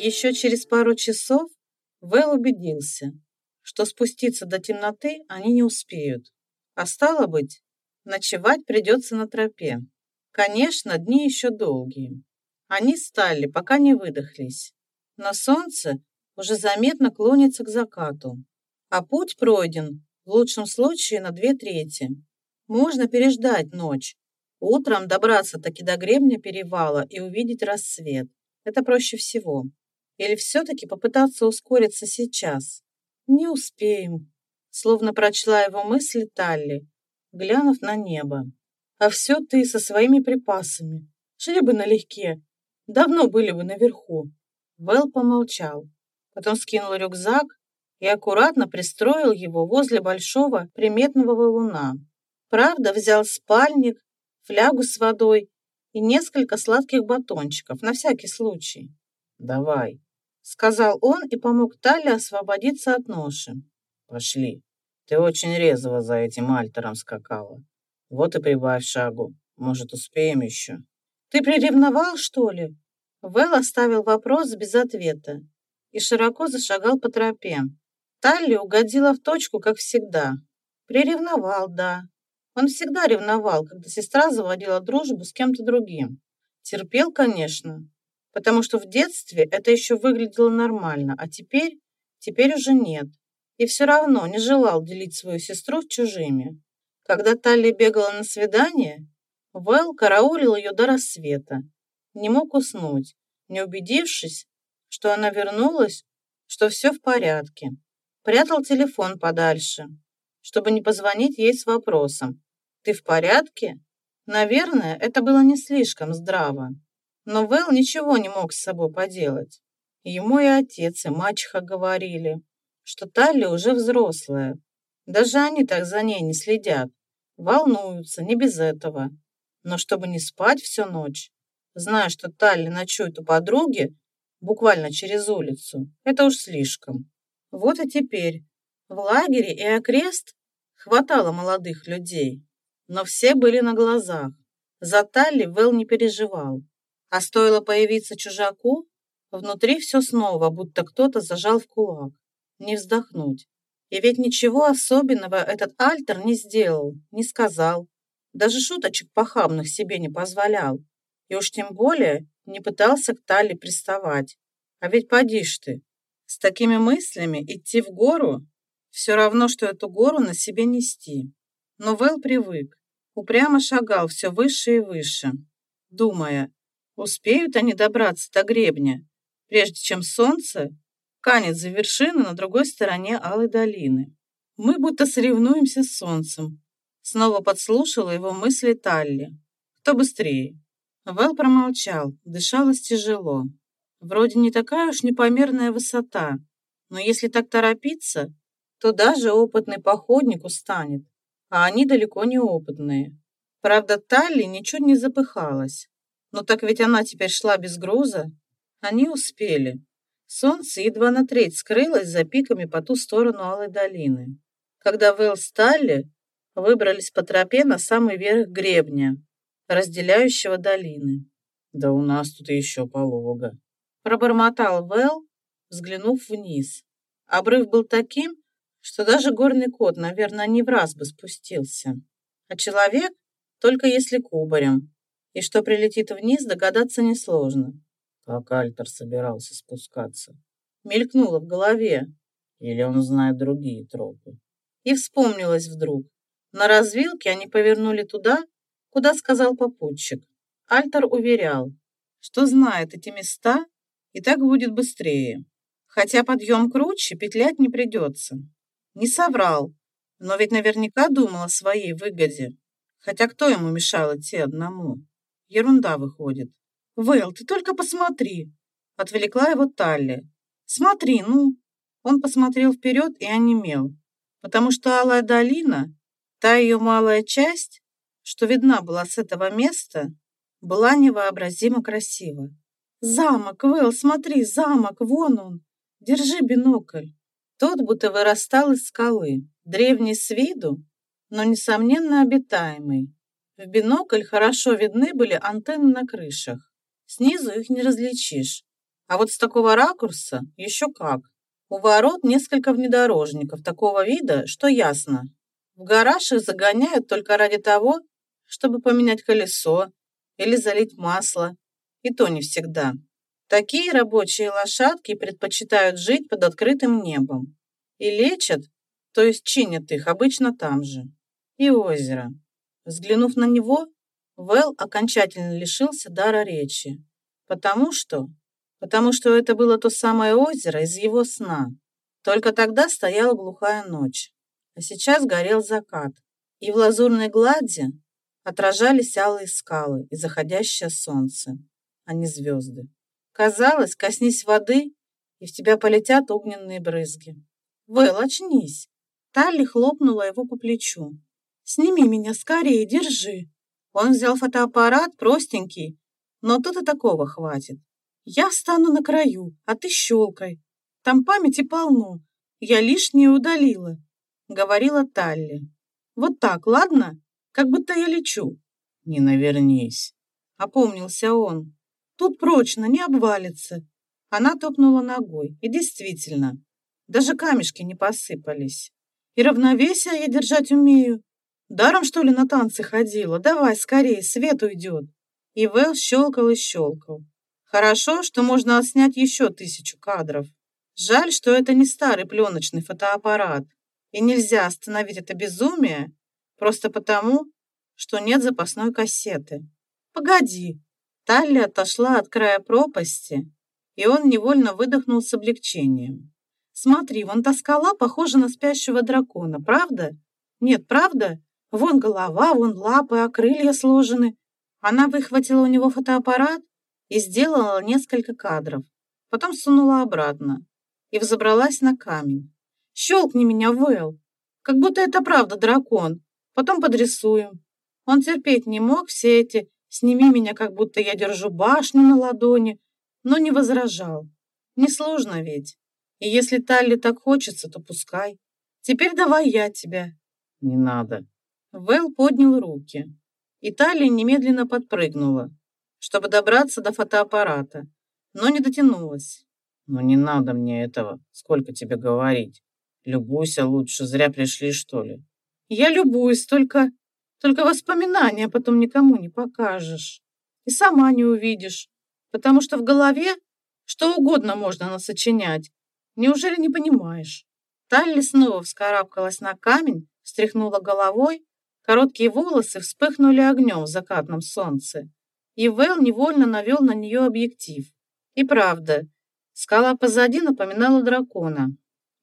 Еще через пару часов Вэл убедился, что спуститься до темноты они не успеют. А стало быть, ночевать придется на тропе. Конечно, дни еще долгие. Они стали, пока не выдохлись. Но солнце уже заметно клонится к закату. А путь пройден, в лучшем случае, на две трети. Можно переждать ночь. Утром добраться таки до гребня перевала и увидеть рассвет. Это проще всего. Или все-таки попытаться ускориться сейчас? «Не успеем», словно прочла его мысли Талли, глянув на небо. «А все ты со своими припасами. Шли бы налегке, давно были бы наверху». Вэл помолчал, потом скинул рюкзак и аккуратно пристроил его возле большого приметного валуна. Правда, взял спальник, флягу с водой и несколько сладких батончиков на всякий случай. «Давай», сказал он и помог Тале освободиться от ноши. «Пошли. Ты очень резво за этим альтером скакала. Вот и прибавь шагу. Может, успеем еще?» «Ты приревновал, что ли?» Вэл оставил вопрос без ответа и широко зашагал по тропе. Талли угодила в точку, как всегда. Приревновал, да. Он всегда ревновал, когда сестра заводила дружбу с кем-то другим. Терпел, конечно, потому что в детстве это еще выглядело нормально, а теперь, теперь уже нет. И все равно не желал делить свою сестру с чужими. Когда Талли бегала на свидание, Вэл караулил ее до рассвета. Не мог уснуть, не убедившись, что она вернулась, что все в порядке. Прятал телефон подальше, чтобы не позвонить ей с вопросом «Ты в порядке?» Наверное, это было не слишком здраво. Но Вэл ничего не мог с собой поделать. Ему и отец, и мачеха говорили, что Талли уже взрослая. Даже они так за ней не следят. Волнуются, не без этого. Но чтобы не спать всю ночь, зная, что Талли ночует у подруги, буквально через улицу, это уж слишком. Вот и теперь в лагере и окрест хватало молодых людей, но все были на глазах. За Талли Вэл не переживал. А стоило появиться чужаку, внутри все снова, будто кто-то зажал в кулак. Не вздохнуть. И ведь ничего особенного этот Альтер не сделал, не сказал. Даже шуточек похабных себе не позволял. И уж тем более не пытался к Тали приставать. А ведь поди ж ты, с такими мыслями идти в гору все равно, что эту гору на себе нести. Но Вэл привык, упрямо шагал все выше и выше, думая, Успеют они добраться до гребня, прежде чем солнце канет за вершины на другой стороне Алой долины. Мы будто соревнуемся с солнцем. Снова подслушала его мысли Талли. Кто быстрее? Вэл промолчал, дышалось тяжело. Вроде не такая уж непомерная высота, но если так торопиться, то даже опытный походник устанет, а они далеко не опытные. Правда, Талли ничуть не запыхалась. Но так ведь она теперь шла без груза. Они успели. Солнце едва на треть скрылось за пиками по ту сторону Алой долины. Когда Вэл стали, выбрались по тропе на самый верх гребня, разделяющего долины. «Да у нас тут еще полога», — пробормотал Вэл, взглянув вниз. Обрыв был таким, что даже горный кот, наверное, не в раз бы спустился. А человек, только если кубарем, и что прилетит вниз, догадаться несложно. Как Альтер собирался спускаться? Мелькнуло в голове. Или он знает другие тропы? И вспомнилось вдруг. На развилке они повернули туда, куда сказал попутчик. Альтер уверял, что знает эти места, и так будет быстрее. Хотя подъем круче, петлять не придется. Не соврал, но ведь наверняка думал о своей выгоде. Хотя кто ему мешал идти одному? Ерунда выходит. Вэл, ты только посмотри. Отвлекла его Талли. Смотри, ну. Он посмотрел вперед и онемел. Потому что Алая долина, та ее малая часть, что видна была с этого места, была невообразимо красива. «Замок, Вэл, смотри, замок, вон он! Держи бинокль!» Тот будто вырастал из скалы, древний с виду, но, несомненно, обитаемый. В бинокль хорошо видны были антенны на крышах. Снизу их не различишь. А вот с такого ракурса еще как. У ворот несколько внедорожников такого вида, что ясно. В гараж их загоняют только ради того, чтобы поменять колесо или залить масло. И то не всегда. Такие рабочие лошадки предпочитают жить под открытым небом. И лечат, то есть чинят их обычно там же. И озеро. Взглянув на него, Вэл окончательно лишился дара речи. Потому что... Потому что это было то самое озеро из его сна. Только тогда стояла глухая ночь. А сейчас горел закат. И в лазурной глади отражались алые скалы и заходящее солнце, а не звезды. Казалось, коснись воды, и в тебя полетят огненные брызги. Вэл, очнись. Талли хлопнула его по плечу. «Сними меня скорее, держи». Он взял фотоаппарат, простенький, но тут и такого хватит. «Я стану на краю, а ты щелкай. Там памяти полно. Я лишнее удалила», — говорила Талли. «Вот так, ладно? Как будто я лечу». «Не навернись», — опомнился он. Тут прочно, не обвалится. Она топнула ногой. И действительно, даже камешки не посыпались. И равновесие я держать умею. Даром, что ли, на танцы ходила? Давай, скорее, свет уйдет. И Вэл щелкал и щелкал. Хорошо, что можно отснять еще тысячу кадров. Жаль, что это не старый пленочный фотоаппарат. И нельзя остановить это безумие просто потому, что нет запасной кассеты. Погоди, Талли отошла от края пропасти, и он невольно выдохнул с облегчением. «Смотри, вон та скала похожа на спящего дракона, правда? Нет, правда? Вон голова, вон лапы, а крылья сложены». Она выхватила у него фотоаппарат и сделала несколько кадров. Потом сунула обратно и взобралась на камень. «Щелкни меня, Вэл! Как будто это правда дракон. Потом подрисуем». Он терпеть не мог все эти Сними меня, как будто я держу башню на ладони, но не возражал. Несложно ведь. И если Талли так хочется, то пускай. Теперь давай я тебя. Не надо. Вэл поднял руки, и Талли немедленно подпрыгнула, чтобы добраться до фотоаппарата, но не дотянулась. Ну не надо мне этого, сколько тебе говорить. Любуйся лучше, зря пришли, что ли. Я любуюсь, только только воспоминания потом никому не покажешь. И сама не увидишь, потому что в голове что угодно можно насочинять. Неужели не понимаешь? Талли снова вскарабкалась на камень, встряхнула головой, короткие волосы вспыхнули огнем в закатном солнце. И Вэл невольно навел на нее объектив. И правда, скала позади напоминала дракона.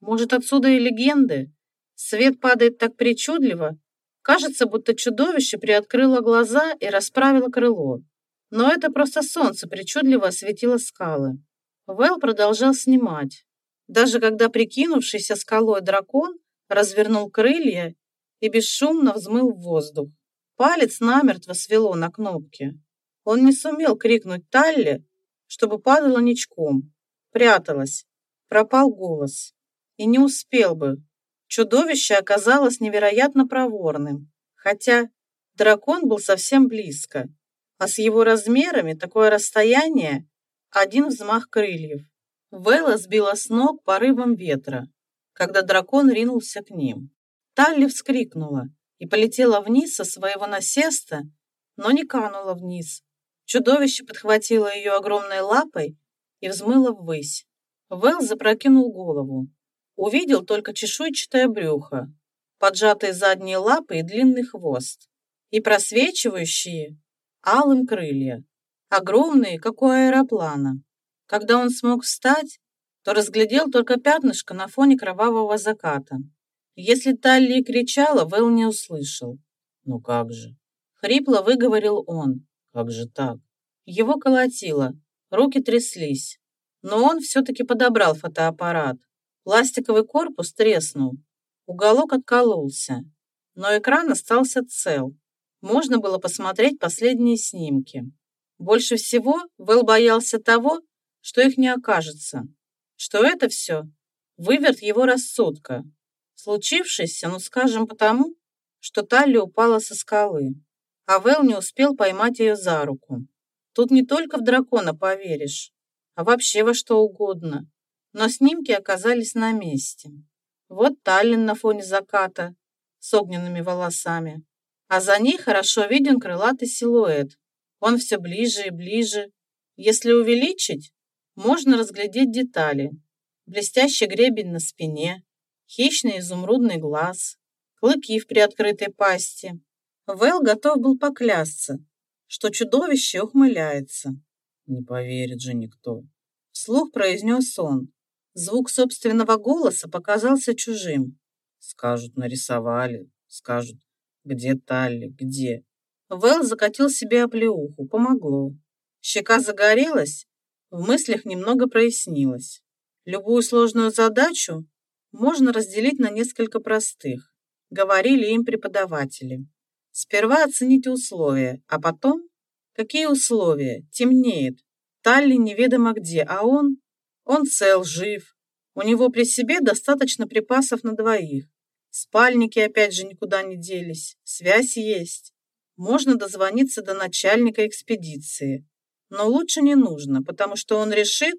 Может, отсюда и легенды? Свет падает так причудливо, Кажется, будто чудовище приоткрыло глаза и расправило крыло. Но это просто солнце причудливо осветило скалы. Вэл продолжал снимать. Даже когда прикинувшийся скалой дракон развернул крылья и бесшумно взмыл в воздух. Палец намертво свело на кнопке. Он не сумел крикнуть Талли, чтобы падала ничком. Пряталась. Пропал голос. И не успел бы, Чудовище оказалось невероятно проворным, хотя дракон был совсем близко, а с его размерами такое расстояние – один взмах крыльев. Вэлла сбила с ног порывом ветра, когда дракон ринулся к ним. Талли вскрикнула и полетела вниз со своего насеста, но не канула вниз. Чудовище подхватило ее огромной лапой и взмыло ввысь. Вэл запрокинул голову увидел только чешуйчатое брюхо, поджатые задние лапы и длинный хвост, и просвечивающие алым крылья, огромные, как у аэроплана. Когда он смог встать, то разглядел только пятнышко на фоне кровавого заката. Если Талли кричала, Вэл не услышал. «Ну как же?» Хрипло выговорил он. «Как же так?» Его колотило, руки тряслись. Но он все-таки подобрал фотоаппарат, Пластиковый корпус треснул, уголок откололся, но экран остался цел. Можно было посмотреть последние снимки. Больше всего Вэл боялся того, что их не окажется, что это все выверт его рассудка, случившийся, ну скажем, потому, что Талли упала со скалы, а Вэл не успел поймать ее за руку. Тут не только в дракона поверишь, а вообще во что угодно. Но снимки оказались на месте. Вот Таллин на фоне заката с огненными волосами, а за ней хорошо виден крылатый силуэт. Он все ближе и ближе. Если увеличить, можно разглядеть детали. Блестящий гребень на спине, хищный изумрудный глаз, клыки в приоткрытой пасти. Вэл готов был поклясться, что чудовище ухмыляется. «Не поверит же никто», — вслух произнес он. Звук собственного голоса показался чужим. «Скажут, нарисовали, скажут, где Талли, где?» Вэл закатил себе оплеуху, помогло. Щека загорелась, в мыслях немного прояснилось. Любую сложную задачу можно разделить на несколько простых, говорили им преподаватели. Сперва оцените условия, а потом... Какие условия? Темнеет. Талли неведомо где, а он... Он цел, жив. У него при себе достаточно припасов на двоих. Спальники опять же никуда не делись. Связь есть. Можно дозвониться до начальника экспедиции. Но лучше не нужно, потому что он решит,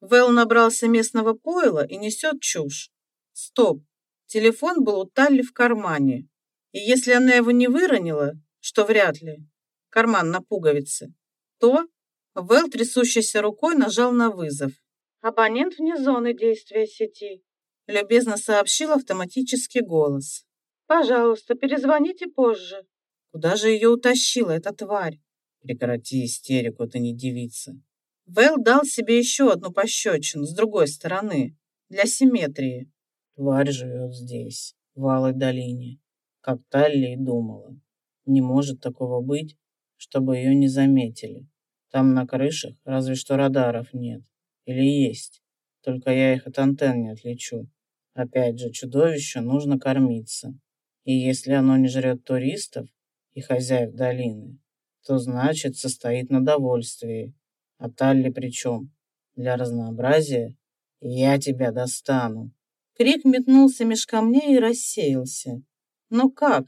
Вэл набрался местного пойла и несет чушь. Стоп. Телефон был у Талли в кармане. И если она его не выронила, что вряд ли, карман на пуговице, то Вэл трясущейся рукой нажал на вызов. «Абонент вне зоны действия сети», — любезно сообщил автоматический голос. «Пожалуйста, перезвоните позже». Куда же ее утащила эта тварь? Прекрати истерику, ты не девица. Вэл дал себе еще одну пощечину с другой стороны, для симметрии. Тварь живет здесь, в Алой долине, как Талли и думала. Не может такого быть, чтобы ее не заметили. Там на крышах разве что радаров нет. Или есть. Только я их от антенн не отличу. Опять же, чудовищу нужно кормиться. И если оно не жрет туристов и хозяев долины, то значит состоит на довольствии. А Талли при чем? Для разнообразия я тебя достану. Крик метнулся меж камней и рассеялся. Но как?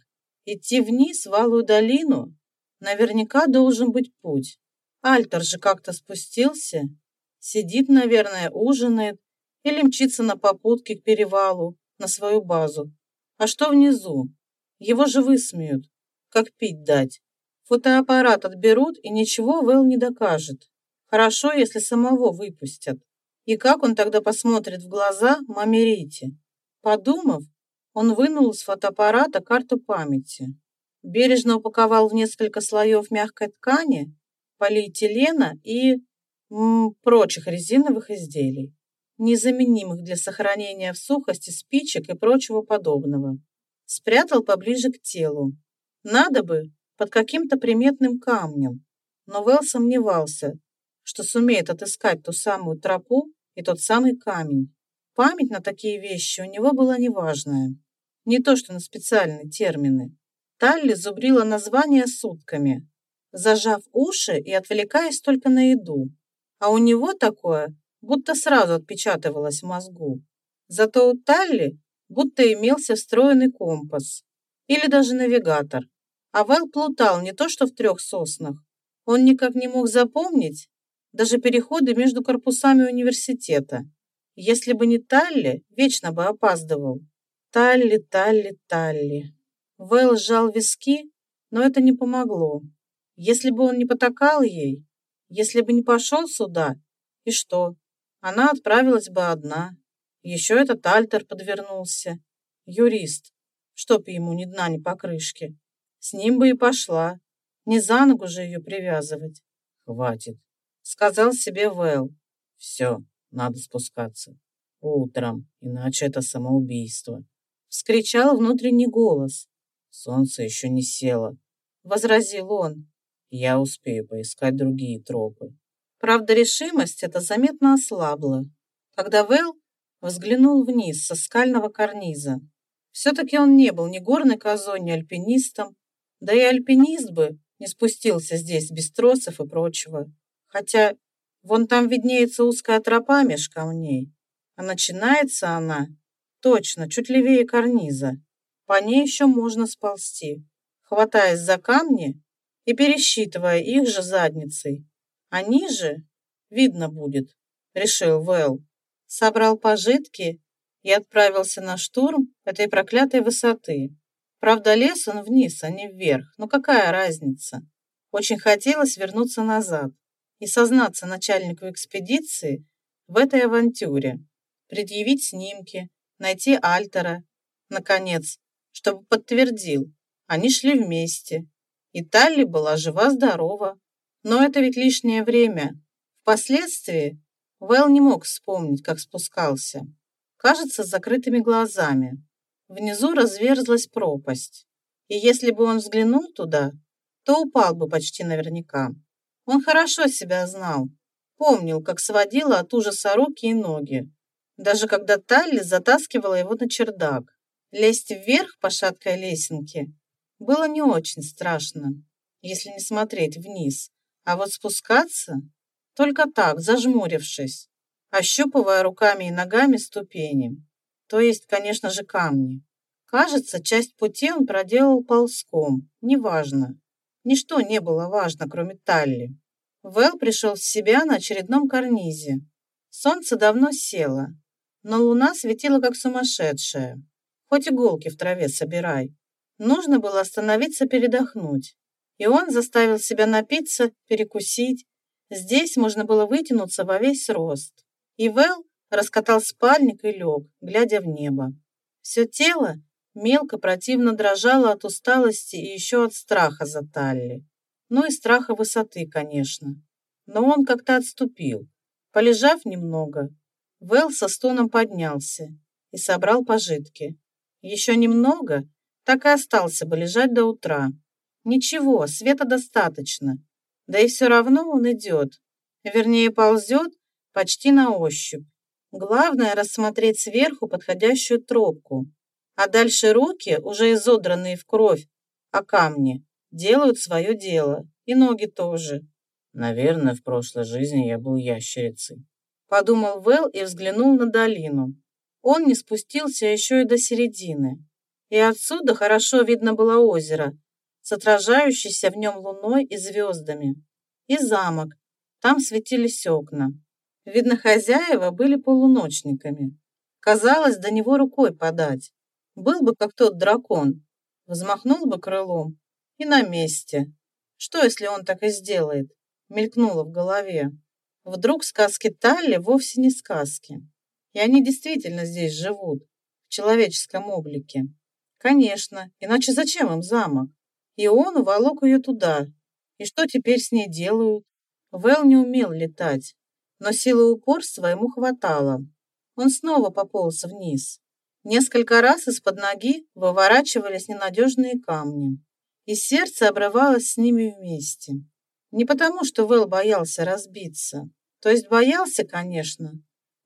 Идти вниз в Алую долину? Наверняка должен быть путь. Альтер же как-то спустился. Сидит, наверное, ужинает или мчится на попутке к перевалу, на свою базу. А что внизу? Его же высмеют. Как пить дать? Фотоаппарат отберут, и ничего Вэл не докажет. Хорошо, если самого выпустят. И как он тогда посмотрит в глаза Мамерите? Подумав, он вынул из фотоаппарата карту памяти. Бережно упаковал в несколько слоев мягкой ткани, полиэтилена и м, прочих резиновых изделий, незаменимых для сохранения в сухости спичек и прочего подобного. Спрятал поближе к телу. Надо бы под каким-то приметным камнем, но Вэл сомневался, что сумеет отыскать ту самую тропу и тот самый камень. Память на такие вещи у него была неважная. Не то что на специальные термины. Талли зубрила названия сутками, зажав уши и отвлекаясь только на еду. А у него такое, будто сразу отпечатывалось в мозгу. Зато у Талли будто имелся встроенный компас или даже навигатор. А Вэл плутал не то что в трех соснах. Он никак не мог запомнить даже переходы между корпусами университета. Если бы не Талли, вечно бы опаздывал. Талли, Талли, Талли. Вэл сжал виски, но это не помогло. Если бы он не потакал ей, если бы не пошел сюда, и что? Она отправилась бы одна. Еще этот Альтер подвернулся. Юрист. Чтоб ему ни дна, ни покрышки. С ним бы и пошла. Не за ногу же ее привязывать. Хватит, сказал себе Вэл. Все, надо спускаться. Утром, иначе это самоубийство. Вскричал внутренний голос. Солнце еще не село. Возразил он. Я успею поискать другие тропы. Правда, решимость это заметно ослабла, когда Вэл взглянул вниз со скального карниза. Все-таки он не был ни горной козой, ни альпинистом, да и альпинист бы не спустился здесь без тросов и прочего. Хотя вон там виднеется узкая тропа меж камней, а начинается она точно чуть левее карниза. По ней еще можно сползти, хватаясь за камни и пересчитывая их же задницей. А ниже видно будет, решил Вэл. Собрал пожитки и отправился на штурм этой проклятой высоты. Правда, лес он вниз, а не вверх, но какая разница? Очень хотелось вернуться назад и сознаться начальнику экспедиции в этой авантюре, предъявить снимки, найти Альтера, наконец, чтобы подтвердил, они шли вместе, и Талли была жива-здорова. Но это ведь лишнее время. Впоследствии Вэл не мог вспомнить, как спускался. Кажется, с закрытыми глазами. Внизу разверзлась пропасть. И если бы он взглянул туда, то упал бы почти наверняка. Он хорошо себя знал. Помнил, как сводила от ужаса руки и ноги. Даже когда Талли затаскивала его на чердак. Лезть вверх по шаткой лесенке было не очень страшно, если не смотреть вниз. А вот спускаться только так, зажмурившись, ощупывая руками и ногами ступени. То есть, конечно же, камни. Кажется, часть пути он проделал ползком. Неважно. Ничто не было важно, кроме Талли. Вэл пришел в себя на очередном карнизе. Солнце давно село, но луна светила как сумасшедшая. Хоть иголки в траве собирай. Нужно было остановиться передохнуть. И он заставил себя напиться, перекусить, Здесь можно было вытянуться во весь рост. И Вэл раскатал спальник и лег, глядя в небо. Все тело мелко противно дрожало от усталости и еще от страха за Талли. Ну и страха высоты, конечно. Но он как-то отступил. Полежав немного, Вэл со стоном поднялся и собрал пожитки. Еще немного, так и остался бы лежать до утра. Ничего, света достаточно. Да и все равно он идет. Вернее, ползет почти на ощупь. Главное рассмотреть сверху подходящую тропку. А дальше руки, уже изодранные в кровь, а камни, делают свое дело. И ноги тоже. Наверное, в прошлой жизни я был ящерицей. Подумал Вэл и взглянул на долину. Он не спустился еще и до середины. И отсюда хорошо видно было озеро, с отражающейся в нем луной и звездами. И замок. Там светились окна. Видно, хозяева были полуночниками. Казалось, до него рукой подать. Был бы как тот дракон. Взмахнул бы крылом. И на месте. Что, если он так и сделает? Мелькнуло в голове. Вдруг сказки Талли вовсе не сказки. И они действительно здесь живут. В человеческом облике. Конечно, иначе зачем им замок? И он уволок ее туда. И что теперь с ней делают? Вэл не умел летать, но силы упорства ему хватало. Он снова пополз вниз. Несколько раз из-под ноги выворачивались ненадежные камни, и сердце обрывалось с ними вместе. Не потому, что Вэл боялся разбиться. То есть боялся, конечно,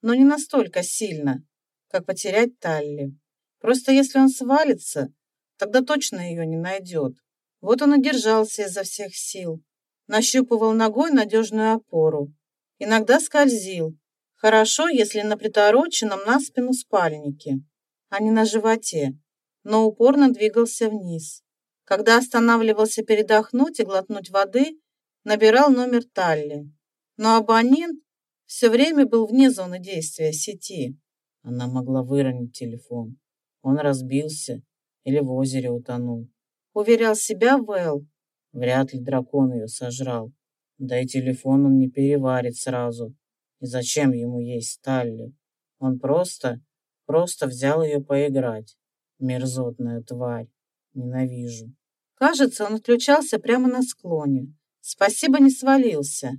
но не настолько сильно, как потерять Талли. Просто если он свалится, тогда точно ее не найдет. Вот он и держался изо всех сил. Нащупывал ногой надежную опору. Иногда скользил. Хорошо, если на притороченном на спину спальнике, а не на животе. Но упорно двигался вниз. Когда останавливался передохнуть и глотнуть воды, набирал номер Талли. Но абонент все время был вне зоны действия сети. Она могла выронить телефон. Он разбился или в озере утонул уверял себя Вэл. Вряд ли дракон ее сожрал. Да и телефон он не переварит сразу. И зачем ему есть Сталли? Он просто, просто взял ее поиграть. Мерзотная тварь. Ненавижу. Кажется, он отключался прямо на склоне. Спасибо не свалился.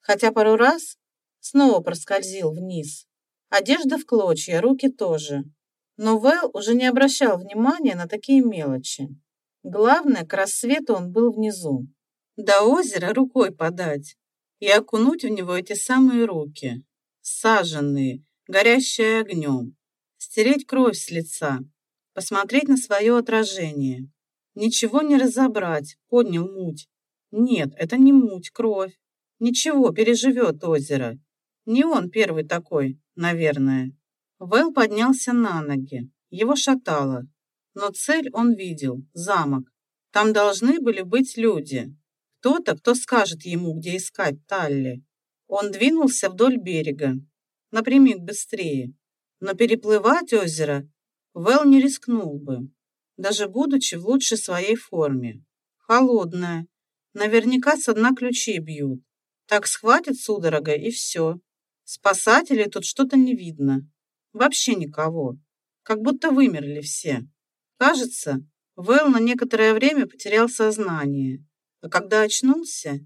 Хотя пару раз снова проскользил вниз. Одежда в клочья, руки тоже. Но Вэл уже не обращал внимания на такие мелочи. Главное, к рассвету он был внизу. До озера рукой подать и окунуть в него эти самые руки, саженные, горящие огнем, стереть кровь с лица, посмотреть на свое отражение. Ничего не разобрать, поднял муть. Нет, это не муть, кровь. Ничего, переживет озеро. Не он первый такой, наверное. Вэл поднялся на ноги. Его шатало. Но цель он видел – замок. Там должны были быть люди. Кто-то, кто скажет ему, где искать Талли. Он двинулся вдоль берега, напрямик быстрее. Но переплывать озеро Вэл не рискнул бы, даже будучи в лучшей своей форме. Холодная, наверняка с дна ключи бьют. Так схватит судорога и все. Спасателей тут что-то не видно. Вообще никого. Как будто вымерли все. Кажется, Вэл на некоторое время потерял сознание. А когда очнулся,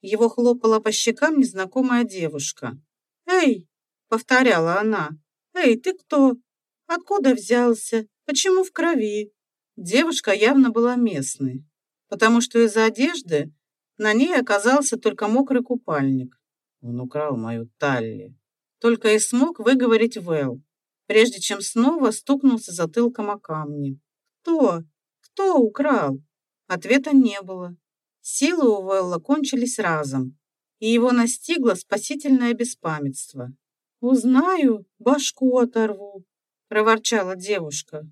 его хлопала по щекам незнакомая девушка. «Эй!» — повторяла она. «Эй, ты кто? Откуда взялся? Почему в крови?» Девушка явно была местной, потому что из одежды на ней оказался только мокрый купальник. Он украл мою Талли. Только и смог выговорить Вэл, прежде чем снова стукнулся затылком о камни. «Кто? Кто украл?» Ответа не было. Силы у Вэлла кончились разом, и его настигло спасительное беспамятство. «Узнаю, башку оторву», — проворчала девушка.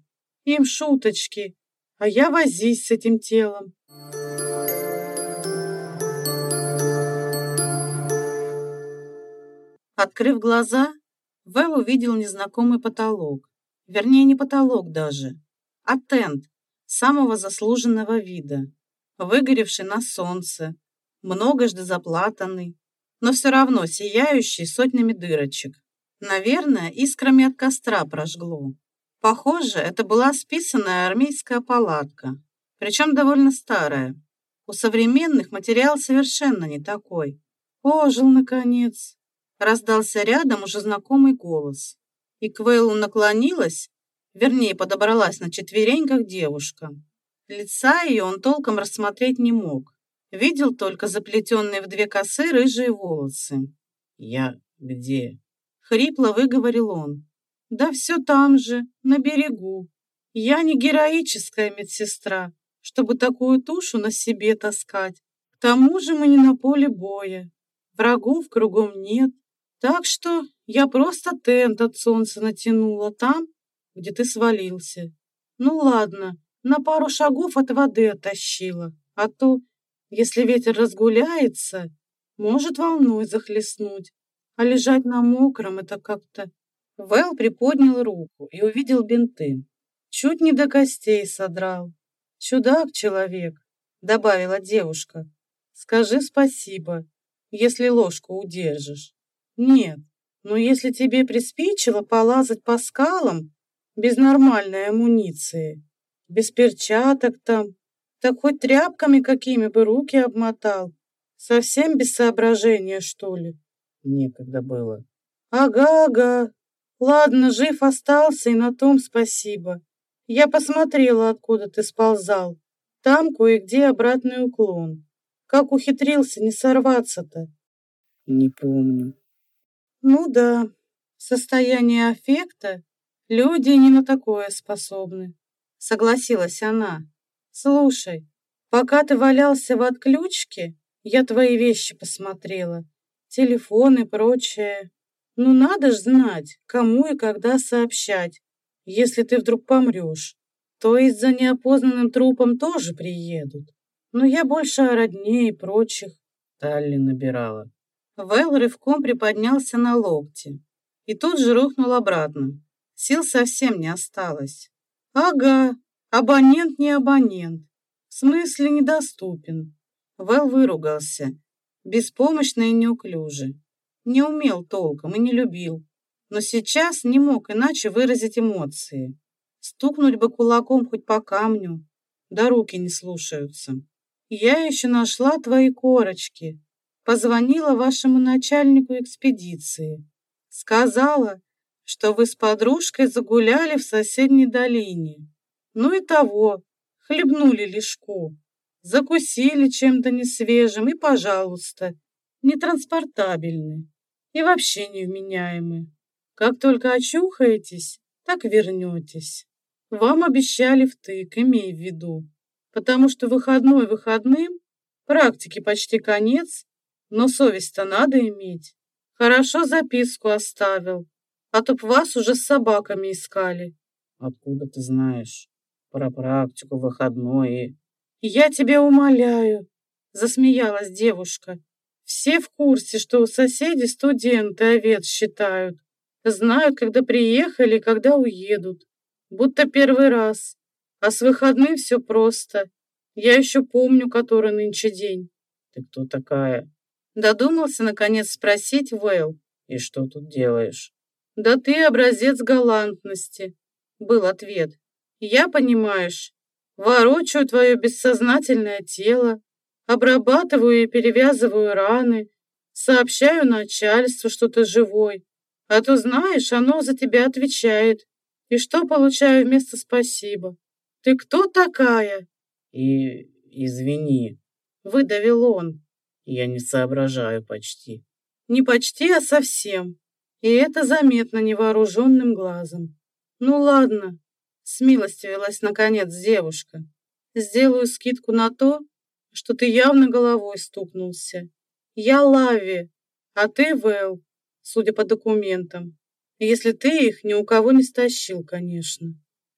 «Им шуточки, а я возись с этим телом». Открыв глаза, Вэл увидел незнакомый потолок. Вернее, не потолок даже, а тент самого заслуженного вида, выгоревший на солнце, многожды заплатанный, но все равно сияющий сотнями дырочек. Наверное, искрами от костра прожгло. Похоже, это была списанная армейская палатка, причем довольно старая. У современных материал совершенно не такой. Ожил, наконец раздался рядом уже знакомый голос. И к Вейлу наклонилась, вернее, подобралась на четвереньках девушка. Лица ее он толком рассмотреть не мог. Видел только заплетенные в две косы рыжие волосы. «Я где?» — хрипло выговорил он. «Да все там же, на берегу. Я не героическая медсестра, чтобы такую тушу на себе таскать. К тому же мы не на поле боя. Врагов кругом нет, так что я просто тент от солнца натянула там, где ты свалился. Ну ладно, на пару шагов от воды оттащила, а то, если ветер разгуляется, может волной захлестнуть, а лежать на мокром это как-то... Вэл приподнял руку и увидел бинты. Чуть не до костей содрал. Чудак человек, добавила девушка. Скажи спасибо, если ложку удержишь. Нет, но если тебе приспичило полазать по скалам без нормальной амуниции, без перчаток там, так хоть тряпками какими бы руки обмотал. Совсем без соображения, что ли? Некогда было. Ага-ага. Ладно, жив остался, и на том спасибо. Я посмотрела, откуда ты сползал. Там кое-где обратный уклон. Как ухитрился не сорваться-то? Не помню. Ну да, в состоянии аффекта люди не на такое способны, согласилась она. Слушай, пока ты валялся в отключке, я твои вещи посмотрела, телефон и прочее. Ну надо ж знать, кому и когда сообщать, если ты вдруг помрешь. То есть за неопознанным трупом тоже приедут. Но я больше о родне и прочих. Талли набирала. Вэл рывком приподнялся на локте и тут же рухнул обратно. Сил совсем не осталось. Ага, абонент не абонент. В смысле недоступен. Вэл выругался, беспомощно и неуклюже. Не умел толком и не любил, но сейчас не мог иначе выразить эмоции. Стукнуть бы кулаком хоть по камню, да руки не слушаются. Я еще нашла твои корочки, позвонила вашему начальнику экспедиции. Сказала, что вы с подружкой загуляли в соседней долине. Ну и того, хлебнули лишку, закусили чем-то несвежим и, пожалуйста, нетранспортабельны и вообще невменяемы. Как только очухаетесь, так вернетесь. Вам обещали втык, имей в виду, потому что выходной выходным, практики почти конец, но совесть-то надо иметь. Хорошо записку оставил, а то б вас уже с собаками искали. Откуда ты знаешь? Про практику, выходной Я тебя умоляю, засмеялась девушка. Все в курсе, что у соседей студенты овец считают. Знают, когда приехали и когда уедут. Будто первый раз. А с выходным все просто. Я еще помню, который нынче день. Ты кто такая? Додумался, наконец, спросить Вэлл. И что тут делаешь? Да ты образец галантности, был ответ. Я, понимаешь, ворочаю твое бессознательное тело, обрабатываю и перевязываю раны, сообщаю начальству, что ты живой, а то, знаешь, оно за тебя отвечает. И что получаю вместо спасибо? Ты кто такая? И извини, выдавил он. Я не соображаю почти. Не почти, а совсем. И это заметно невооруженным глазом. Ну ладно, смилостивилась наконец девушка. Сделаю скидку на то, что ты явно головой стукнулся. Я Лави, а ты Вэл судя по документам. Если ты их ни у кого не стащил, конечно.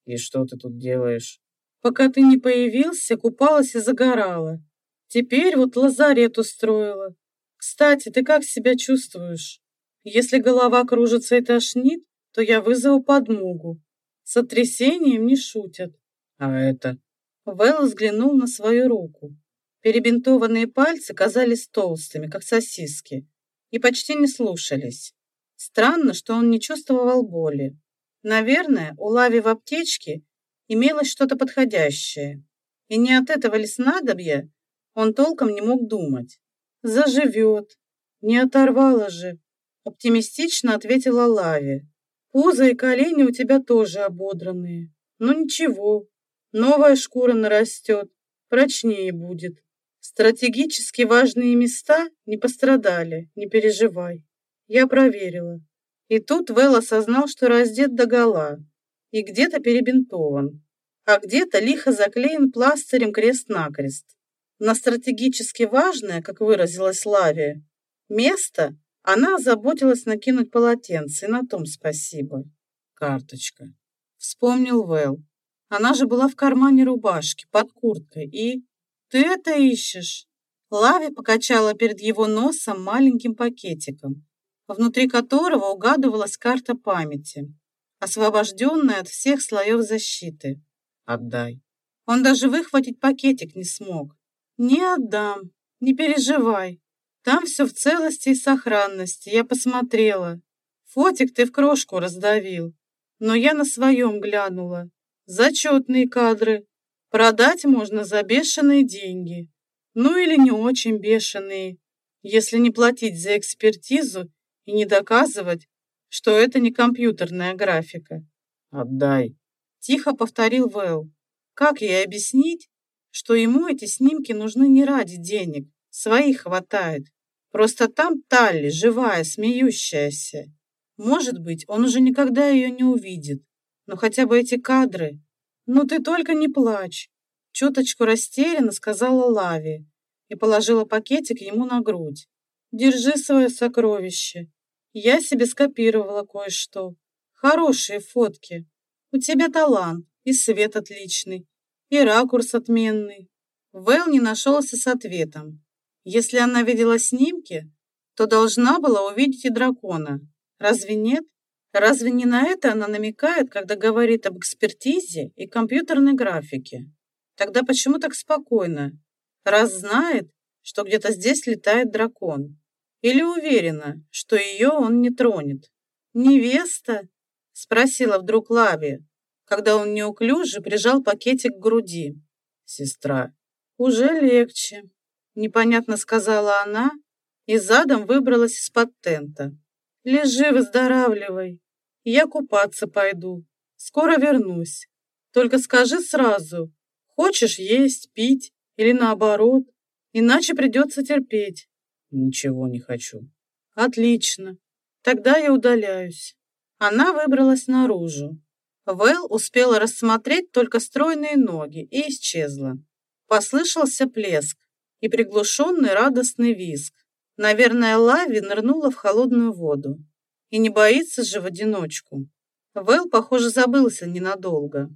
И что ты тут делаешь? Пока ты не появился, купалась и загорала. Теперь вот лазарет устроила. Кстати, ты как себя чувствуешь? Если голова кружится и тошнит, то я вызову подмогу. Сотрясением не шутят. А это? Вэл взглянул на свою руку. Перебинтованные пальцы казались толстыми, как сосиски, и почти не слушались. Странно, что он не чувствовал боли. Наверное, у Лави в аптечке имелось что-то подходящее. И не от этого ли снадобья он толком не мог думать. «Заживет. Не оторвало же», — оптимистично ответила Лави. «Пузо и колени у тебя тоже ободранные. Но ничего, новая шкура нарастет, прочнее будет». Стратегически важные места не пострадали, не переживай. Я проверила. И тут Вэл осознал, что раздет догола и где-то перебинтован, а где-то лихо заклеен пластырем крест-накрест. На стратегически важное, как выразилась Лавия, место она заботилась накинуть полотенце, и на том спасибо. Карточка. Вспомнил Вэл. Она же была в кармане рубашки, под курткой, и... «Ты это ищешь?» Лави покачала перед его носом маленьким пакетиком, внутри которого угадывалась карта памяти, освобожденная от всех слоев защиты. «Отдай». Он даже выхватить пакетик не смог. «Не отдам, не переживай. Там все в целости и сохранности, я посмотрела. Фотик ты в крошку раздавил, но я на своем глянула. Зачетные кадры, Продать можно за бешеные деньги. Ну или не очень бешеные, если не платить за экспертизу и не доказывать, что это не компьютерная графика. «Отдай», — тихо повторил Вэл. «Как ей объяснить, что ему эти снимки нужны не ради денег, своих хватает. Просто там Талли, живая, смеющаяся. Может быть, он уже никогда ее не увидит, но хотя бы эти кадры «Ну ты только не плачь!» Чуточку растерянно сказала Лави и положила пакетик ему на грудь. «Держи свое сокровище. Я себе скопировала кое-что. Хорошие фотки. У тебя талант, и свет отличный, и ракурс отменный». Вэл не нашелся с ответом. Если она видела снимки, то должна была увидеть и дракона. Разве нет? Разве не на это она намекает, когда говорит об экспертизе и компьютерной графике? Тогда почему так спокойно? Раз знает, что где-то здесь летает дракон. Или уверена, что ее он не тронет? «Невеста?» — спросила вдруг Лави, когда он неуклюже прижал пакетик к груди. «Сестра». «Уже легче», — непонятно сказала она и задом выбралась из-под тента. «Лежи, выздоравливай. Я купаться пойду. Скоро вернусь. Только скажи сразу, хочешь есть, пить или наоборот, иначе придется терпеть. Ничего не хочу. Отлично. Тогда я удаляюсь. Она выбралась наружу. Вэл успела рассмотреть только стройные ноги и исчезла. Послышался плеск и приглушенный радостный визг. Наверное, Лави нырнула в холодную воду. И не боится же в одиночку. Вэл, похоже, забылся ненадолго.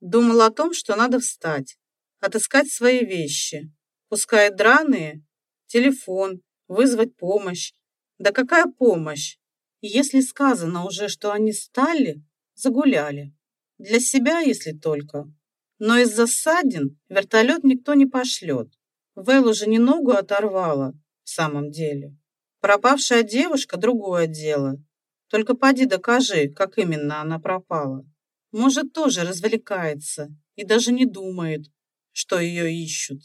Думал о том, что надо встать, отыскать свои вещи, пускай драные, телефон, вызвать помощь. Да какая помощь? если сказано уже, что они стали, загуляли. Для себя, если только. Но из-за ссадин вертолет никто не пошлет. Вэл уже не ногу оторвала, в самом деле. Пропавшая девушка – другое дело. Только поди докажи, как именно она пропала. Может, тоже развлекается и даже не думает, что ее ищут.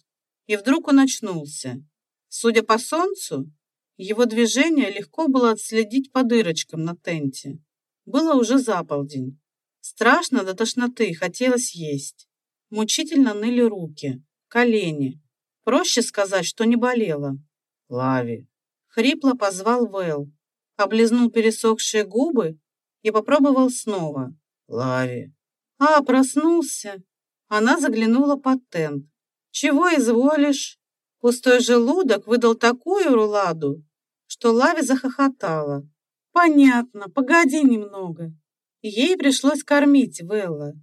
И вдруг он очнулся. Судя по солнцу, его движение легко было отследить по дырочкам на тенте. Было уже заполдень. Страшно до тошноты, хотелось есть. Мучительно ныли руки, колени. Проще сказать, что не болело. Лави. Хрипло позвал Вэл, облизнул пересохшие губы и попробовал снова. Лави. А, проснулся. Она заглянула под тент. Чего изволишь? Пустой желудок выдал такую руладу, что Лави захохотала. Понятно, погоди немного. Ей пришлось кормить Велла,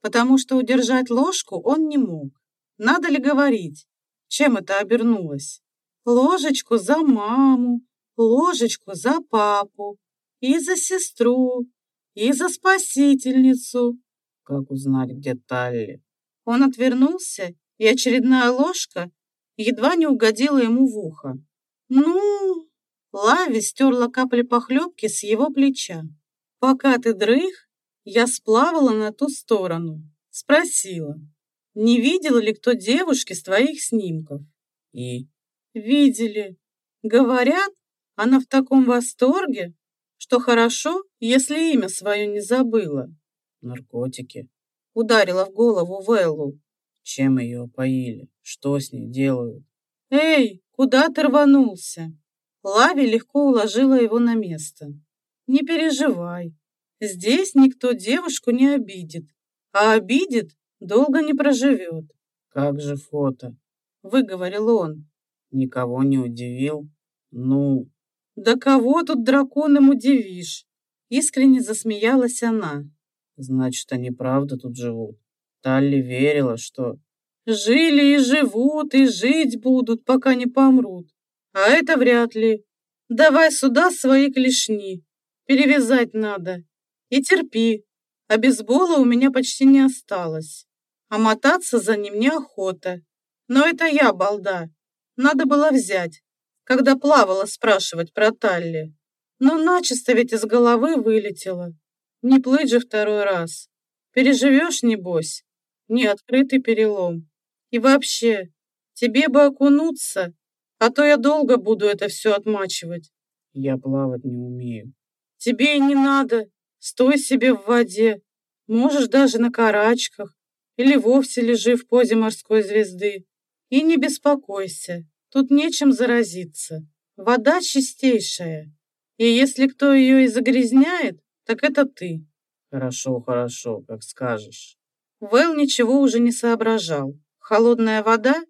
потому что удержать ложку он не мог. Надо ли говорить, чем это обернулось? Ложечку за маму, ложечку за папу, и за сестру, и за спасительницу. Как узнать, где Талли? Он отвернулся, и очередная ложка едва не угодила ему в ухо. «Ну...» Лави стерла капли похлебки с его плеча. «Пока ты дрых, я сплавала на ту сторону. Спросила, не видела ли кто девушки с твоих снимков?» И? «Видели. Говорят, она в таком восторге, что хорошо, если имя свое не забыла». Наркотики. Ударила в голову Вэллу. Чем ее поили? Что с ней делают? «Эй, куда ты рванулся?» Лави легко уложила его на место. «Не переживай, здесь никто девушку не обидит, а обидит, долго не проживет». «Как же фото?» — выговорил он. «Никого не удивил? Ну...» «Да кого тут драконом удивишь?» Искренне засмеялась она. «Значит, они правда тут живут?» Талли верила, что... Жили и живут, и жить будут, пока не помрут. А это вряд ли. Давай сюда свои клешни. Перевязать надо. И терпи. А бейсбола у меня почти не осталось. А мотаться за ним неохота. Но это я, балда. Надо было взять, когда плавала спрашивать про Талли. Но начисто ведь из головы вылетело. Не плыть же второй раз. Переживешь, небось? Не открытый перелом. И вообще, тебе бы окунуться, а то я долго буду это все отмачивать. Я плавать не умею. Тебе и не надо. Стой себе в воде. Можешь даже на карачках. Или вовсе лежи в позе морской звезды. И не беспокойся. Тут нечем заразиться. Вода чистейшая. И если кто ее и загрязняет, так это ты. Хорошо, хорошо, как скажешь. Вэл ничего уже не соображал. Холодная вода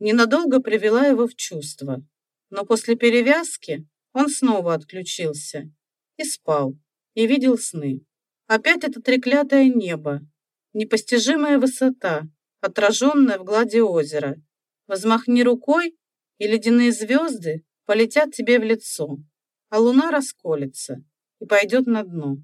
ненадолго привела его в чувство, но после перевязки он снова отключился и спал, и видел сны. Опять это треклятое небо, непостижимая высота, отраженная в глади озера. Возмахни рукой, и ледяные звезды полетят тебе в лицо, а луна расколется и пойдет на дно.